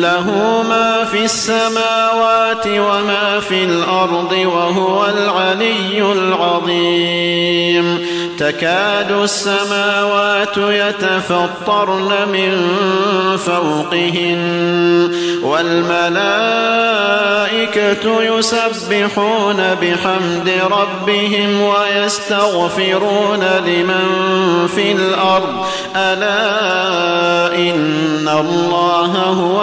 له ما في السماوات وما في الأرض وهو العلي العظيم. تكاد السماوات يتفطرن من فوقهن والملائكة يسبحون بحمد ربهم ويستغفرون لمن في الأرض. ألا إن الله هو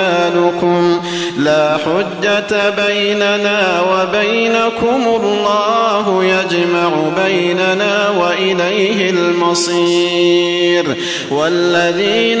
أعمالكم لا حجة بيننا وبينكم الله يجمع بيننا وإليه المصير والذين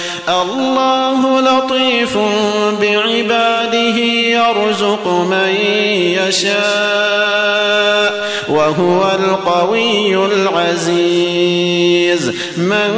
الله لطيف بعباده يرزق من يشاء وهو القوي العزيز. من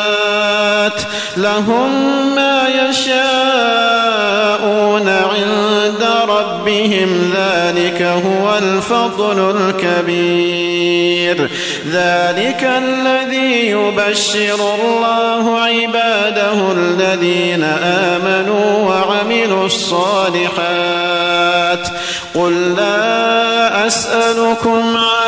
لهم ما يشاءون عند ربهم ذلك هو الفضل الكبير. ذلك الذي يبشر الله عباده الذين آمنوا وعملوا الصالحات. قل لا أسألكم عليه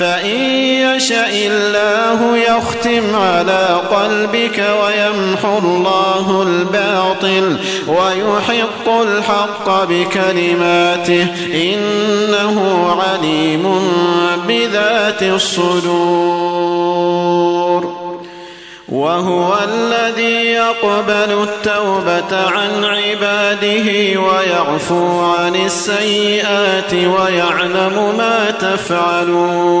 فإن يشأ الله يختم على قلبك ويمحو الله الباطل ويحق الحق بكلماته إنه عليم بذات الصدور. وهو الذي يقبل التوبة عن عباده ويعفو عن السيئات ويعلم ما تفعلون.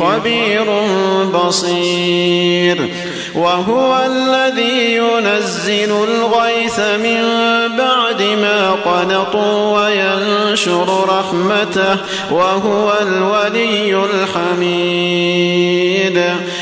خبير بصير. وهو الذي ينزل الغيث من بعد ما قنطوا وينشر رحمته وهو الولي الحميد.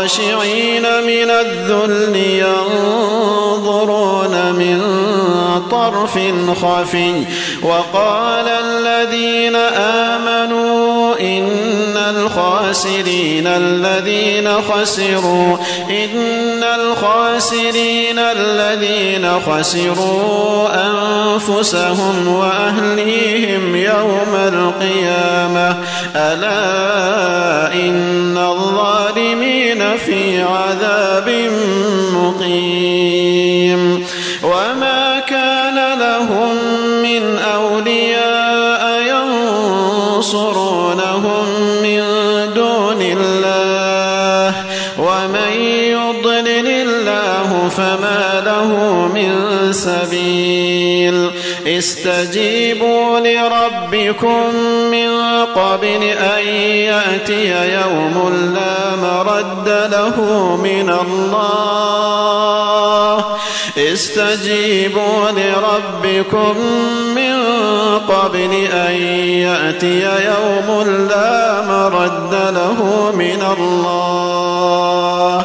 خاشعين من الذل ينظرون من طرف خفي وقال الذين آمنوا إن الخاسرين الذين خسروا. إن الخاسرين الذين خسروا أنفسهم وأهليهم يوم القيامة. ألا إن الظالمين في عذاب مقيم. سبيل. استجيبوا لربكم من قبل أن يأتي يوم لا مرد له من الله. استجيبوا لربكم من قبل أن يأتي يوم لا مرد له من الله.